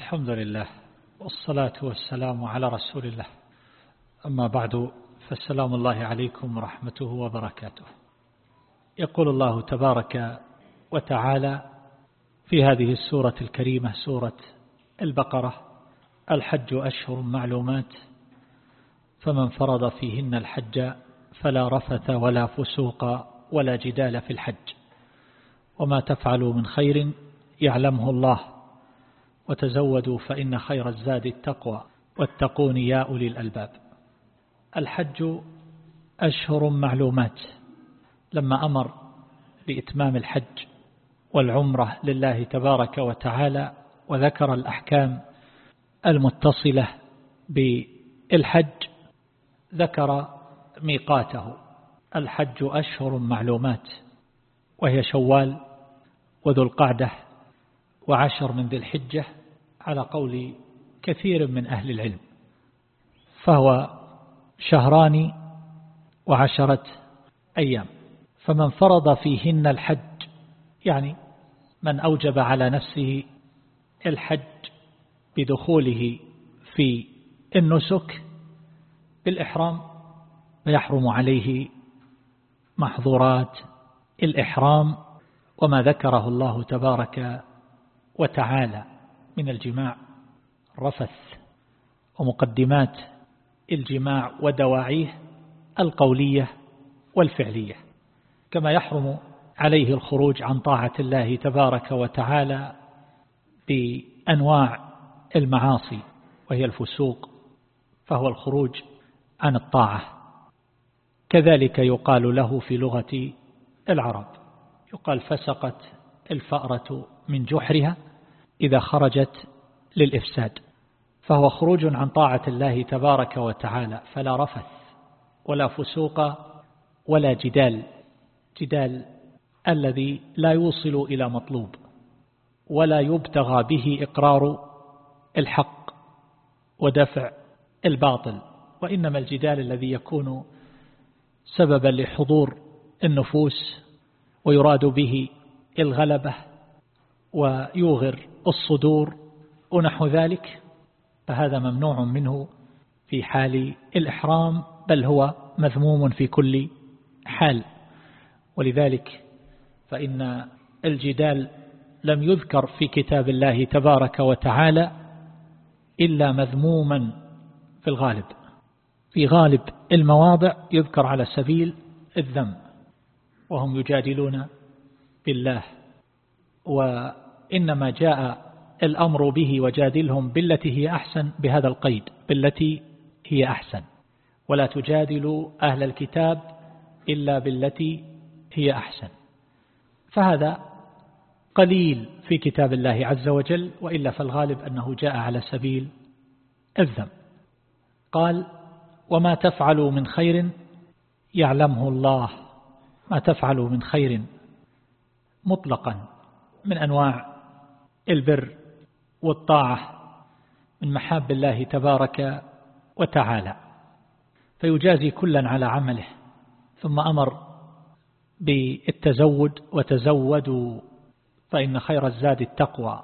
الحمد لله والصلاة والسلام على رسول الله. أما بعد فالسلام الله عليكم ورحمته وبركاته. يقول الله تبارك وتعالى في هذه السورة الكريمة سورة البقرة الحج أشهر معلومات فمن فرض فيهن الحج فلا رفث ولا فسوق ولا جدال في الحج وما تفعلوا من خير يعلمه الله. وتزودوا فإن خير الزاد التقوى واتقون يا أولي الألباب. الحج أشهر معلومات. لما أمر بإتمام الحج والعمرة لله تبارك وتعالى وذكر الأحكام المتصلة بالحج ذكر ميقاته. الحج أشهر معلومات وهي شوال وذو القعدة وعشر من ذي الحجة على قول كثير من أهل العلم فهو شهران وعشرة أيام فمن فرض فيهن الحج يعني من أوجب على نفسه الحج بدخوله في النسك بالإحرام فيحرم عليه محظورات الإحرام وما ذكره الله تبارك وتعالى. من الجماع رفث ومقدمات الجماع ودواعيه القولية والفعلية كما يحرم عليه الخروج عن طاعة الله تبارك وتعالى بأنواع المعاصي وهي الفسوق فهو الخروج عن الطاعة. كذلك يقال له في لغة العرب يقال فسقت الفأرة من جحرها إذا خرجت للإفساد فهو خروج عن طاعة الله تبارك وتعالى فلا رفث ولا فسوق ولا جدال جدال الذي لا يوصل إلى مطلوب ولا يبتغى به إقرار الحق ودفع الباطل وإنما الجدال الذي يكون سببا لحضور النفوس ويراد به الغلبة ويوغر الصدور ونحو ذلك فهذا ممنوع منه في حال الإحرام بل هو مذموم في كل حال. ولذلك فإن الجدال لم يذكر في كتاب الله تبارك وتعالى إلا مذموما في الغالب. في غالب المواضع يذكر على سبيل الذم وهم يجادلون بالله وإنما جاء الأمر به وجادلهم بالتي هي أحسن بهذا القيد بالتي هي أحسن. ولا تجادلوا أهل الكتاب إلا بالتي هي أحسن. فهذا قليل في كتاب الله عز وجل وإلا فالغالب أنه جاء على سبيل الذم. قال وما تفعلوا من خير يعلمه الله. ما تفعلوا من خير مطلقا من أنواع البر والطاعة من محاب الله تبارك وتعالى. فيجازي كلا على عمله ثم أمر بالتزود وتزودوا فإن خير الزاد التقوى.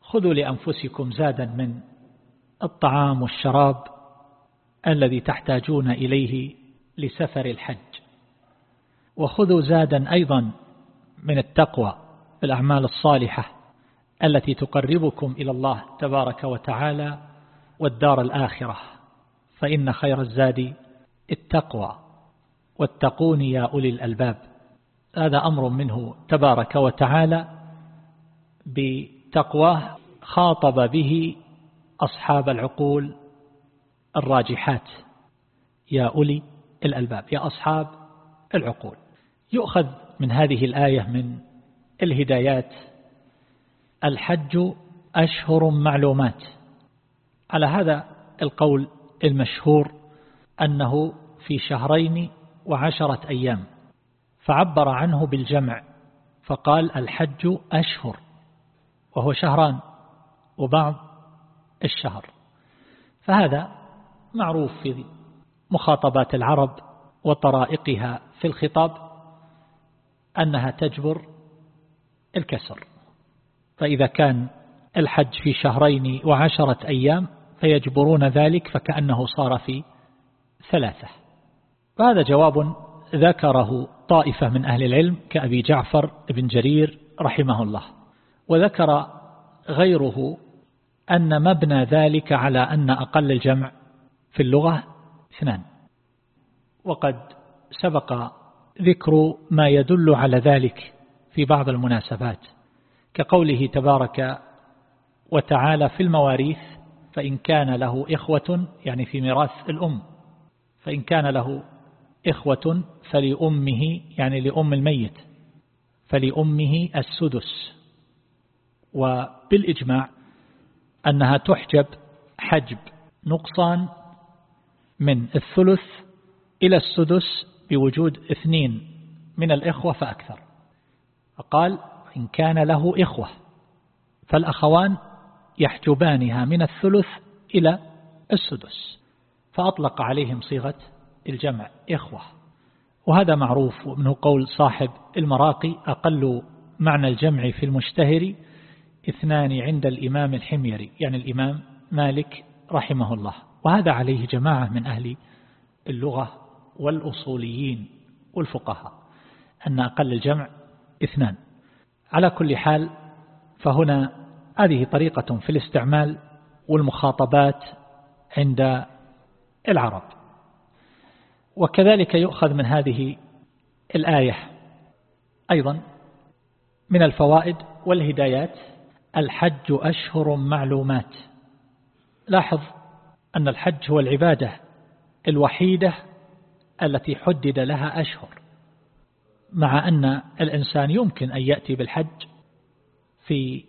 خذوا لأنفسكم زادا من الطعام والشراب الذي تحتاجون إليه لسفر الحج. وخذوا زادا أيضا من التقوى الأعمال الصالحة. التي تقربكم إلى الله تبارك وتعالى والدار الآخرة. فإن خير الزاد التقوى واتقون يا أولي الألباب. هذا أمر منه تبارك وتعالى بتقواه خاطب به أصحاب العقول الراجحات. يا أولي الألباب يا أصحاب العقول. يؤخذ من هذه الآية من الهدايات الحج أشهر معلومات. على هذا القول المشهور أنه في شهرين وعشرة أيام فعبر عنه بالجمع فقال الحج أشهر وهو شهران وبعض الشهر. فهذا معروف في مخاطبات العرب وطرائقها في الخطاب أنها تجبر الكسر. فإذا كان الحج في شهرين وعشرة أيام فيجبرون ذلك فكأنه صار في ثلاثة. وهذا جواب ذكره طائفة من أهل العلم كأبي جعفر بن جرير رحمه الله. وذكر غيره أن مبنى ذلك على أن أقل الجمع في اللغة اثنان. وقد سبق ذكر ما يدل على ذلك في بعض المناسبات. كقوله تبارك وتعالى في المواريث فإن كان له إخوة يعني في ميراث الأم فإن كان له إخوة فلأمه يعني لأم الميت فلأمه السدس. وبالإجماع أنها تحجب حجب نقصان من الثلث إلى السدس بوجود اثنين من الإخوة فأكثر. فقال إن كان له إخوة فالأخوان يحجبانها من الثلث إلى السدس فأطلق عليهم صيغة الجمع إخوة. وهذا معروف ومنه قول صاحب المراقي أقل معنى الجمع في المشتهر اثنان عند الإمام الحميري يعني الإمام مالك رحمه الله. وهذا عليه جماعة من أهل اللغة والأصوليين والفقهاء أن أقل الجمع اثنان. على كل حال فهنا هذه طريقة في الاستعمال والمخاطبات عند العرب. وكذلك يؤخذ من هذه الآية أيضا من الفوائد والهدايات الحج أشهر معلومات. لاحظ أن الحج هو العبادة الوحيدة التي حدد لها أشهر. مع أن الإنسان يمكن أن يأتي بالحج في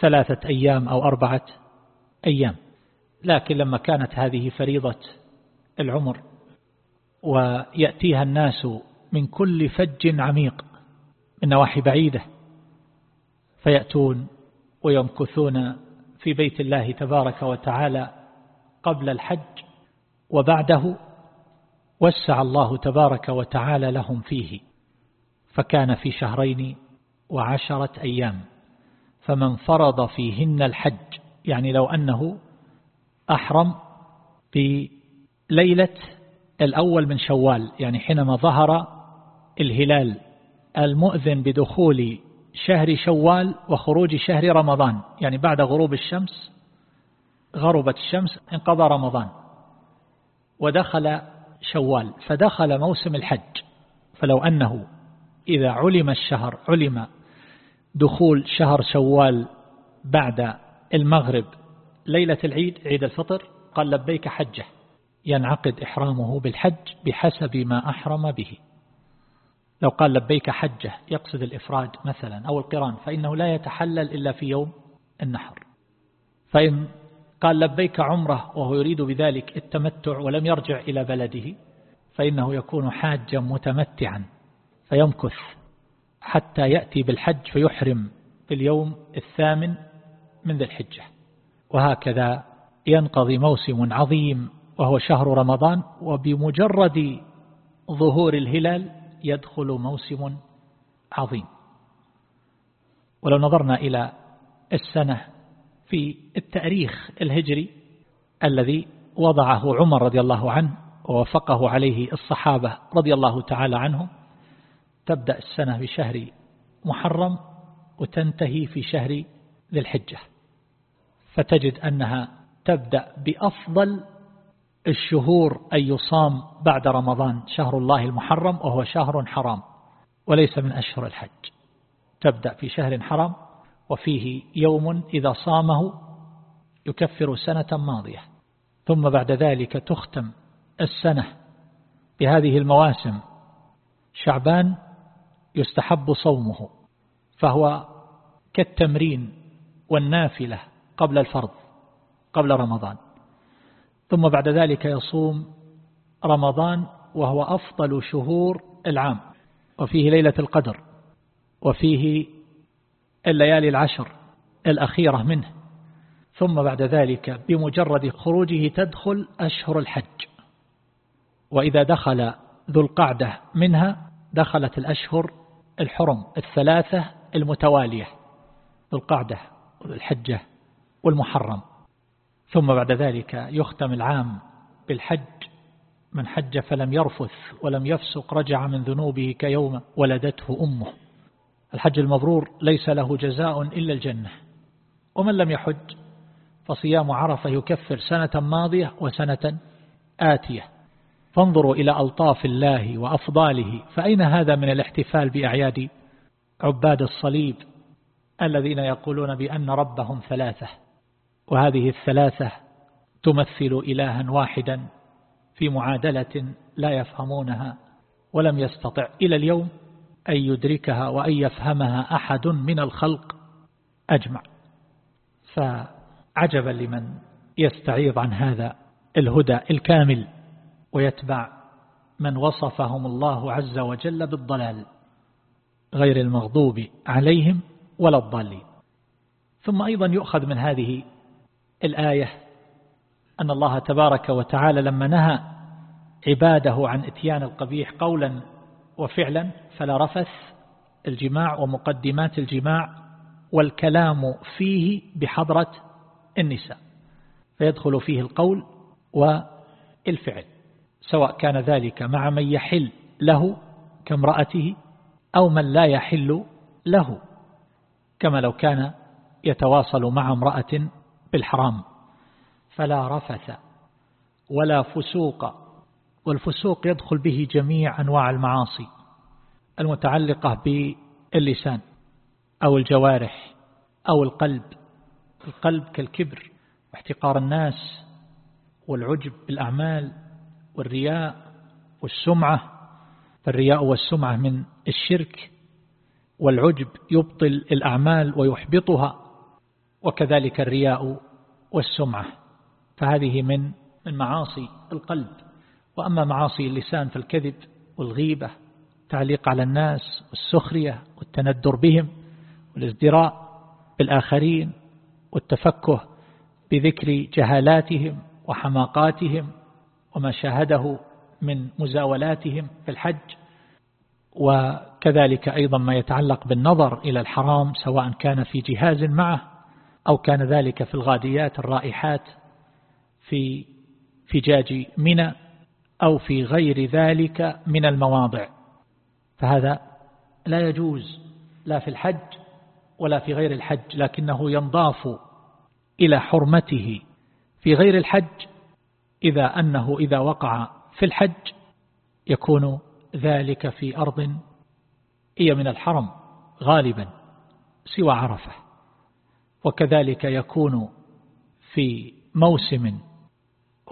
ثلاثة أيام أو أربعة أيام. لكن لما كانت هذه فريضة العمر ويأتيها الناس من كل فج عميق من نواحي بعيدة فيأتون ويمكثون في بيت الله تبارك وتعالى قبل الحج وبعده وسع الله تبارك وتعالى لهم فيه. فكان في شهرين وعشرة أيام فمن فرض فيهن الحج يعني لو أنه أحرم بليلة الأول من شوال يعني حينما ظهر الهلال المؤذن بدخول شهر شوال وخروج شهر رمضان يعني بعد غروب الشمس غربت الشمس انقضى رمضان ودخل شوال فدخل موسم الحج فلو أنه إذا علم الشهر علم دخول شهر شوال بعد المغرب ليلة العيد عيد الفطر قال لبيك حجه ينعقد إحرامه بالحج بحسب ما أحرم به. لو قال لبيك حجة يقصد الإفراد مثلا أو القران فإنه لا يتحلل إلا في يوم النحر. فإن قال لبيك عمره وهو يريد بذلك التمتع ولم يرجع إلى بلده فإنه يكون حاجا متمتعا. فيمكث حتى يأتي بالحج فيحرم في اليوم الثامن من ذي الحجة. وهكذا ينقضي موسم عظيم وهو شهر رمضان وبمجرد ظهور الهلال يدخل موسم عظيم. ولو نظرنا إلى السنة في التاريخ الهجري الذي وضعه عمر رضي الله عنه ووفقه عليه الصحابة رضي الله تعالى عنهم تبدأ السنة بشهر محرم وتنتهي في شهر ذي الحجة. فتجد أنها تبدأ بأفضل الشهور أن يصام بعد رمضان شهر الله المحرم وهو شهر حرام وليس من أشهر الحج. تبدأ في شهر حرام وفيه يوم إذا صامه يكفر سنة ماضية. ثم بعد ذلك تختم السنة بهذه المواسم. شعبان يستحب صومه فهو كالتمرين والنافلة قبل الفرض قبل رمضان. ثم بعد ذلك يصوم رمضان وهو أفضل شهور العام وفيه ليلة القدر وفيه الليالي العشر الأخيرة منه. ثم بعد ذلك بمجرد خروجه تدخل أشهر الحج. وإذا دخل ذو القعدة منها دخلت الأشهر الحرم الثلاثة المتوالية القعدة والحجة والمحرم. ثم بعد ذلك يختم العام بالحج. من حج فلم يرفث ولم يفسق رجع من ذنوبه كيوم ولدته أمه. الحج المبرور ليس له جزاء إلا الجنة. ومن لم يحج فصيام عرفة يكفر سنة ماضية وسنة آتية. فانظروا إلى ألطاف الله وأفضاله فأين هذا من الاحتفال بأعياد عباد الصليب الذين يقولون بأن ربهم ثلاثة؟ وهذه الثلاثة تمثل إلها واحدا في معادلة لا يفهمونها ولم يستطع إلى اليوم أن يدركها وأن يفهمها أحد من الخلق أجمع. فعجبا لمن يستعيض عن هذا الهدى الكامل. ويتبع من وصفهم الله عز وجل بالضلال غير المغضوب عليهم ولا الضالين. ثم أيضا يؤخذ من هذه الآية أن الله تبارك وتعالى لما نهى عباده عن إتيان القبيح قولا وفعلا فلا رفث الجماع ومقدمات الجماع والكلام فيه بحضرة النساء فيدخل فيه القول والفعل. سواء كان ذلك مع من يحل له كامرأته أو من لا يحل له كما لو كان يتواصل مع امرأة بالحرام. فلا رفث ولا فسوق والفسوق يدخل به جميع أنواع المعاصي المتعلقة باللسان أو الجوارح أو القلب. القلب كالكبر واحتقار الناس والعجب بالأعمال. والرياء والسمعة فالرياء والسمعة من الشرك والعجب يبطل الأعمال ويحبطها وكذلك الرياء والسمعة فهذه من من معاصي القلب. وأما معاصي اللسان فالكذب والغيبة تعليق على الناس والسخرية والتندر بهم والازدراء بالآخرين والتفكه بذكر جهالاتهم وحماقاتهم وما شاهده من مزاولاتهم في الحج وكذلك أيضا ما يتعلق بالنظر إلى الحرام سواء كان في جهاز معه أو كان ذلك في الغاديات الرائحات في فجاج منى أو في غير ذلك من المواضع. فهذا لا يجوز لا في الحج ولا في غير الحج لكنه ينضاف إلى حرمته في غير الحج إذا أنه إذا وقع في الحج يكون ذلك في أرض هي من الحرم غالبا سوى عرفة. وكذلك يكون في موسم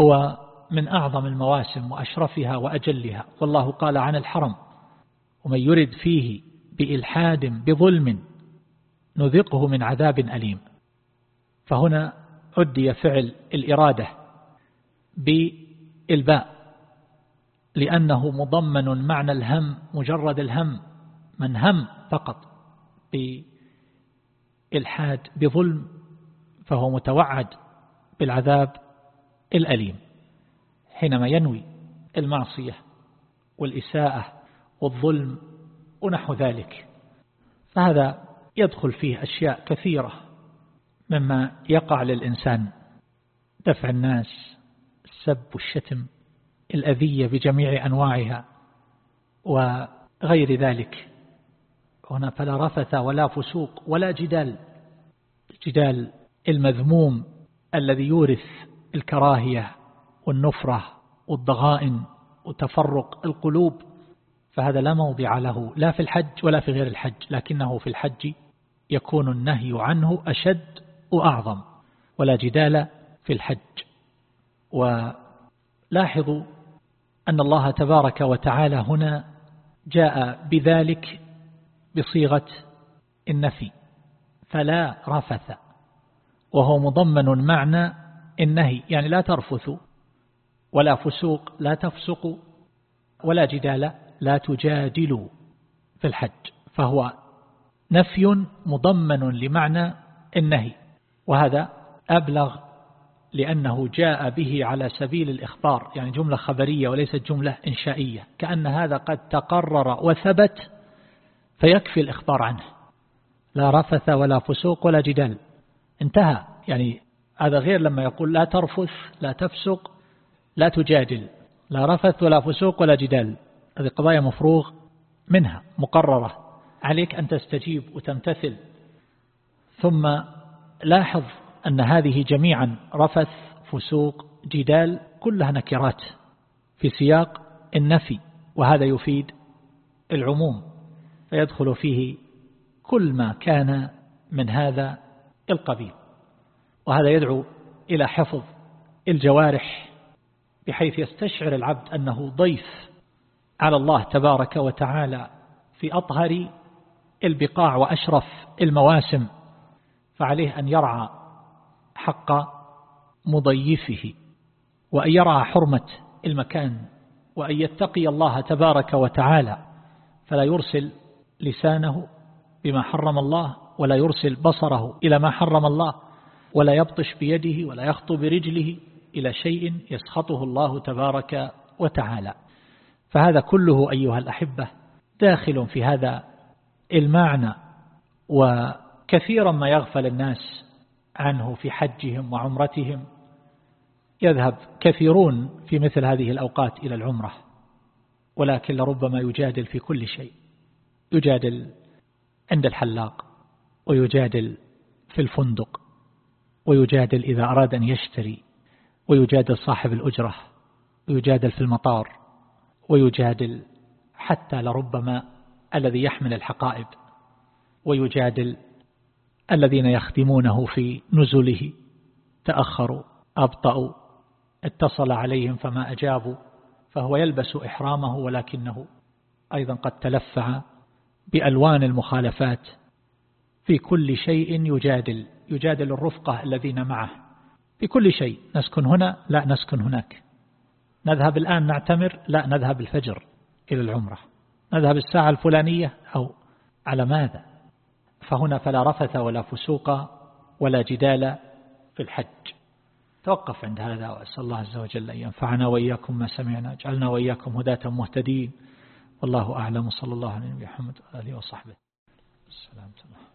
هو من أعظم المواسم وأشرفها وأجلها. والله قال عن الحرم ومن يرد فيه بإلحاد بظلم نذقه من عذاب أليم. فهنا عدي فعل الإرادة. بالباء لأنه مضمن معنى الهم مجرد الهم من هم فقط بإلحاد بظلم فهو متوعد بالعذاب الأليم. حينما ينوي المعصية والإساءة والظلم ونحو ذلك فهذا يدخل فيه أشياء كثيرة مما يقع للإنسان دفع الناس السب والشتم الأذية بجميع أنواعها وغير ذلك. هنا فلا رفث ولا فسوق ولا جدال. الجدال المذموم الذي يورث الكراهية والنفرة والضغائن وتفرق القلوب فهذا لا موضع له لا في الحج ولا في غير الحج لكنه في الحج يكون النهي عنه أشد وأعظم ولا جدال في الحج. ولاحظوا أن الله تبارك وتعالى هنا جاء بذلك بصيغة النفي فلا رفث وهو مضمن معنى النهي يعني لا ترفثوا ولا فسوق لا تفسقوا ولا جدال لا تجادلوا في الحج فهو نفي مضمن لمعنى النهي وهذا أبلغ لأنه جاء به على سبيل الإخبار يعني جملة خبرية وليست جملة إنشائية كأن هذا قد تقرر وثبت فيكفي الإخبار عنه. لا رفث ولا فسوق ولا جدال. انتهى. يعني هذا غير لما يقول لا ترفث لا تفسق لا تجادل. لا رفث ولا فسوق ولا جدال. هذه قضايا مفروغ منها مقررة. عليك أن تستجيب وتمتثل. ثم لاحظ أن هذه جميعا رفث فسوق جدال كلها نكرات. في سياق النفي وهذا يفيد العموم. فيدخل فيه كل ما كان من هذا القبيل. وهذا يدعو إلى حفظ الجوارح بحيث يستشعر العبد أنه ضيف على الله تبارك وتعالى في أطهر البقاع وأشرف المواسم. فعليه أن يرعى حق مضيفه وأن يرعى حرمة المكان وأن يتقي الله تبارك وتعالى فلا يرسل لسانه بما حرم الله ولا يرسل بصره إلى ما حرم الله ولا يبطش بيده ولا يخطو برجله إلى شيء يسخطه الله تبارك وتعالى. فهذا كله أيها الأحبة داخل في هذا المعنى وكثيرا ما يغفل الناس عنه في حجهم وعمرتهم. يذهب كثيرون في مثل هذه الأوقات إلى العمرة ولكن لربما يجادل في كل شيء. يجادل عند الحلاق ويجادل في الفندق ويجادل إذا أراد أن يشتري ويجادل صاحب الأجرة ويجادل في المطار ويجادل حتى لربما الذي يحمل الحقائب ويجادل الذين يخدمونه في نزله. تأخروا أبطأوا اتصل عليهم فما أجابوا فهو يلبس إحرامه ولكنه أيضا قد تلفع بألوان المخالفات. في كل شيء يجادل يجادل الرفقة الذين معه. في كل شيء نسكن هنا لا نسكن هناك. نذهب الآن نعتمر لا نذهب الفجر إلى العمرة. نذهب الساعة الفلانية أو على ماذا؟ فهنا فلا رفث ولا فسوق ولا جدال في الحج. توقف عند هذا وأسأل الله عز وجل أن ينفعنا وإياكم ما سمعنا اجعلنا وإياكم هداة مهتدين. والله أعلم. صلى الله عليه وسلم وآله وصحبه. السلام عليكم.